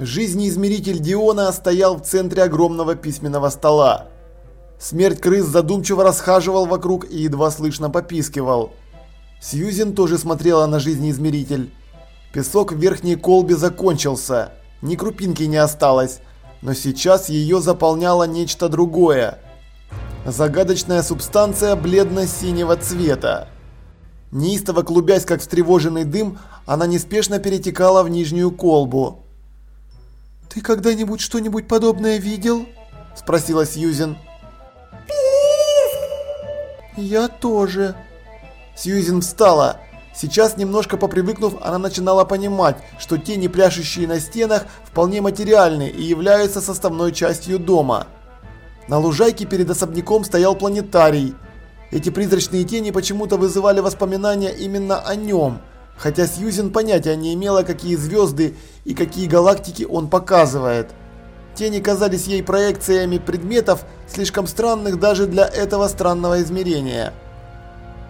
Жизнеизмеритель Диона стоял в центре огромного письменного стола. Смерть крыс задумчиво расхаживал вокруг и едва слышно попискивал. Сьюзен тоже смотрела на жизнеизмеритель. Песок в верхней колбе закончился, ни крупинки не осталось, но сейчас ее заполняло нечто другое. Загадочная субстанция бледно-синего цвета. Неистово клубясь, как встревоженный дым, она неспешно перетекала в нижнюю колбу. «Ты когда-нибудь что-нибудь подобное видел?» – спросила Сьюзен. «Писк!» «Я тоже». Сьюзен встала. Сейчас, немножко попривыкнув, она начинала понимать, что тени, пляшущие на стенах, вполне материальны и являются составной частью дома. На лужайке перед особняком стоял планетарий – эти призрачные тени почему-то вызывали воспоминания именно о нем, хотя Сьюзен понятия не имела, какие звезды и какие галактики он показывает. Тени казались ей проекциями предметов, слишком странных даже для этого странного измерения.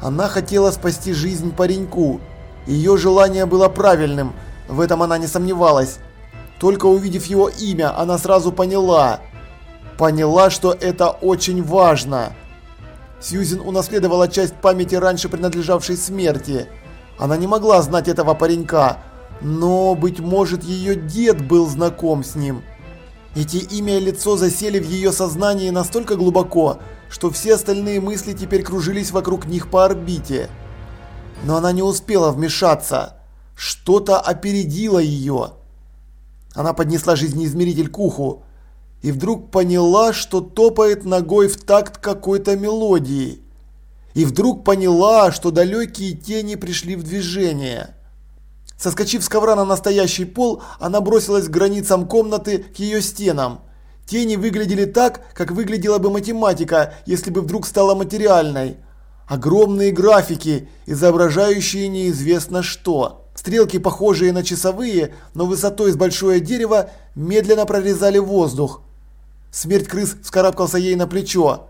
Она хотела спасти жизнь пареньку. Ее желание было правильным, в этом она не сомневалась. Только увидев его имя, она сразу поняла. Поняла, что это очень важно. Сьюзен унаследовала часть памяти раньше принадлежавшей смерти. Она не могла знать этого паренька, но, быть может, ее дед был знаком с ним. Эти имя и лицо засели в ее сознании настолько глубоко, что все остальные мысли теперь кружились вокруг них по орбите. Но она не успела вмешаться. Что-то опередило ее. Она поднесла жизнеизмеритель к уху и вдруг поняла, что топает ногой в такт какой-то мелодии. И вдруг поняла, что далекие тени пришли в движение. Соскочив с ковра на настоящий пол, она бросилась к границам комнаты, к ее стенам. Тени выглядели так, как выглядела бы математика, если бы вдруг стала материальной. Огромные графики, изображающие неизвестно что. Стрелки, похожие на часовые, но высотой с большое дерево, медленно прорезали воздух. Смерть крыс вскарабкался ей на плечо.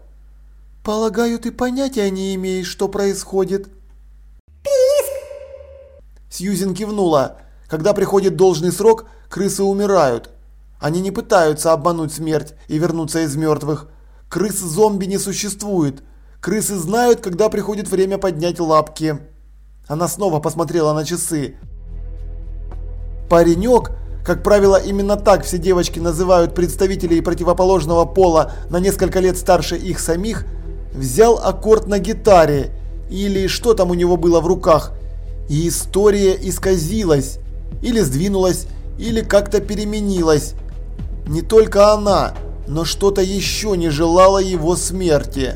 «Полагаю, ты понятия не имеешь, что происходит?» «Писк!» Сьюзен кивнула. Когда приходит должный срок, крысы умирают. Они не пытаются обмануть смерть и вернуться из мертвых. Крыс-зомби не существует. Крысы знают, когда приходит время поднять лапки. Она снова посмотрела на часы. Паренек как правило, именно так все девочки называют представителей противоположного пола на несколько лет старше их самих, взял аккорд на гитаре, или что там у него было в руках, и история исказилась, или сдвинулась, или как-то переменилась. Не только она, но что-то еще не желало его смерти.